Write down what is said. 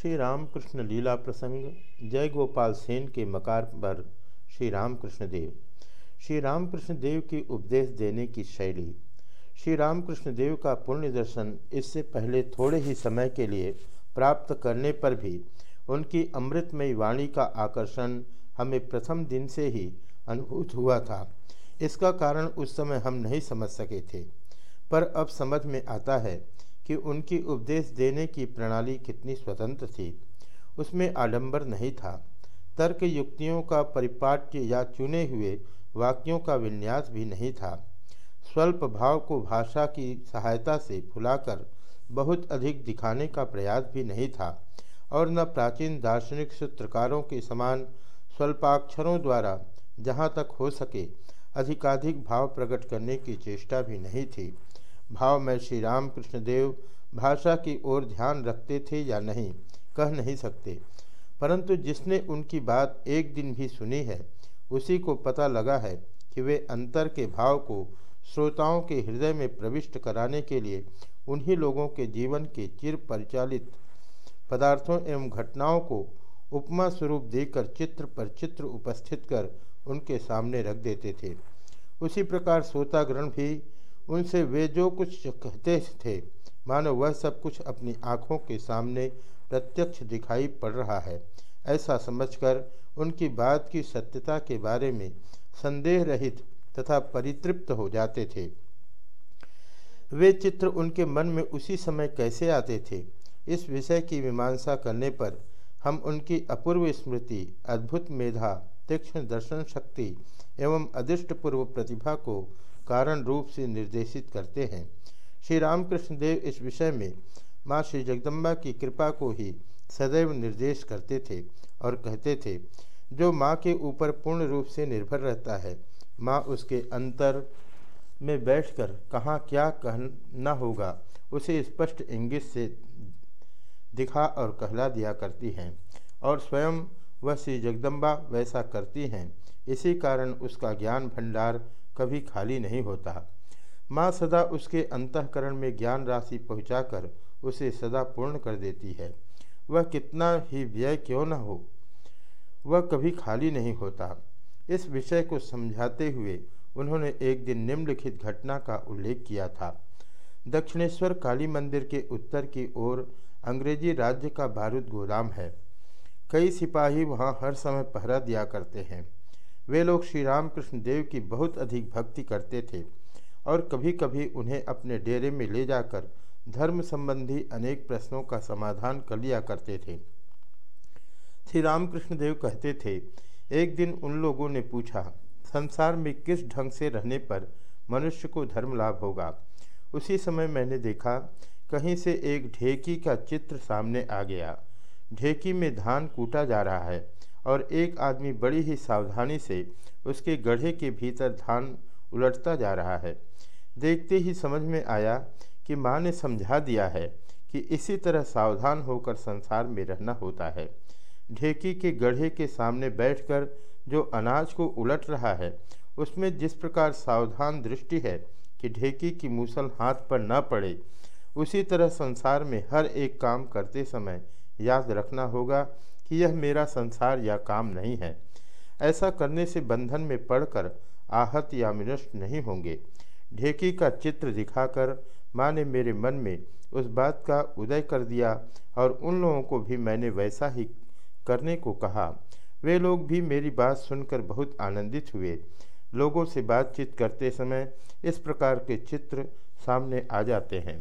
श्री रामकृष्ण लीला प्रसंग, जय गोपाल सेन के मकार पर श्री रामकृष्ण देव। श्री रामकृष्ण देव की उपदेश देने की शैली। श्री रामकृष्ण देव का पुण्य दर्शन इससे पहले थोड़े ही समय के लिए प्राप्त करने पर भी उनकी अमृतमयी वाणी का आकर्षण हमें प्रथम दिन से ही अनुभूत हुआ था। इसका कारण उस समय हम नहीं समझ सके थे, पर अब समझ में आता है कि उनकी उपदेश देने की प्रणाली कितनी स्वतंत्र थी। उसमें आडंबर नहीं था। तर्क युक्तियों का परिपाट्य या चुने हुए वाक्यों का विन्यास भी नहीं था। स्वल्प भाव को भाषा की सहायता से फुलाकर बहुत अधिक दिखाने का प्रयास भी नहीं था और न प्राचीन दार्शनिक सूत्रकारों के समान स्वल्पाक्षरों द्वारा जहाँ तक हो सके अधिकाधिक भाव प्रकट करने की चेष्टा भी नहीं थी। भाव में श्री राम कृष्णदेव भाषा की ओर ध्यान रखते थे या नहीं, कह नहीं सकते। परंतु जिसने उनकी बात एक दिन भी सुनी है, उसी को पता लगा है कि वे अंतर के भाव को श्रोताओं के हृदय में प्रविष्ट कराने के लिए उन्हीं लोगों के जीवन के चिर परिचालित पदार्थों एवं घटनाओं को उपमा स्वरूप देकर चित्र पर चित्र उपस्थित कर उनके सामने रख देते थे। उसी प्रकार श्रोताग्रहण भी उनसे वे जो कुछ कहते थे, मानो वह सब कुछ अपनी आँखों के सामने प्रत्यक्ष दिखाई पड़ रहा है। ऐसा समझकर उनकी बात की सत्यता के बारे में संदेह रहित तथा परितृप्त हो जाते थे। वे चित्र उनके मन में उसी समय कैसे आते थे? इस विषय की मीमांसा करने पर हम उनकी अपूर्व स्मृति, अद्भुत मेधा, तीक्ष्ण दर्शन शक्ति एवं अदृष्टपूर्व प्रतिभा को कारण रूप से निर्देशित करते हैं। श्री रामकृष्ण देव इस विषय में माँ श्री जगदम्बा की कृपा को ही सदैव निर्देश करते थे और कहते थे, जो माँ के ऊपर पूर्ण रूप से निर्भर रहता है, माँ उसके अंतर में बैठकर कहाँ क्या कहना होगा, उसे स्पष्ट इंगित से दिखा और कहला दिया करती हैं और स्वयं वह श्री जगदम्बा वैसा करती हैं। इसी कारण उसका ज्ञान भंडार कभी खाली नहीं होता। माँ सदा उसके अंतकरण में ज्ञान राशि पहुँचाकर उसे सदा पूर्ण कर देती है। वह कितना ही व्यय क्यों न हो, वह कभी खाली नहीं होता। इस विषय को समझाते हुए उन्होंने एक दिन निम्नलिखित घटना का उल्लेख किया था। दक्षिणेश्वर काली मंदिर के उत्तर की ओर अंग्रेज़ी राज्य का बारूद गोदाम है। कई सिपाही वहाँ हर समय पहरा दिया करते हैं। वे लोग श्री रामकृष्ण देव की बहुत अधिक भक्ति करते थे और कभी कभी उन्हें अपने डेरे में ले जाकर धर्म संबंधी अनेक प्रश्नों का समाधान कर लिया करते थे। श्री रामकृष्ण देव कहते थे, एक दिन उन लोगों ने पूछा, संसार में किस ढंग से रहने पर मनुष्य को धर्म लाभ होगा? उसी समय मैंने देखा, कहीं से एक ढेकी का चित्र सामने आ गया। ढेकी में धान कूटा जा रहा है और एक आदमी बड़ी ही सावधानी से उसके गढ़े के भीतर धान उलटता जा रहा है। देखते ही समझ में आया कि माँ ने समझा दिया है कि इसी तरह सावधान होकर संसार में रहना होता है। ढेकी के गढ़े के सामने बैठकर जो अनाज को उलट रहा है, उसमें जिस प्रकार सावधान दृष्टि है कि ढेकी की मूसल हाथ पर न पड़े, उसी तरह संसार में हर एक काम करते समय याद रखना होगा कि यह मेरा संसार या काम नहीं है। ऐसा करने से बंधन में पड़कर आहत या विनष्ट नहीं होंगे। ढेकी का चित्र दिखाकर माँ ने मेरे मन में उस बात का उदय कर दिया और उन लोगों को भी मैंने वैसा ही करने को कहा। वे लोग भी मेरी बात सुनकर बहुत आनंदित हुए। लोगों से बातचीत करते समय इस प्रकार के चित्र सामने आ जाते हैं।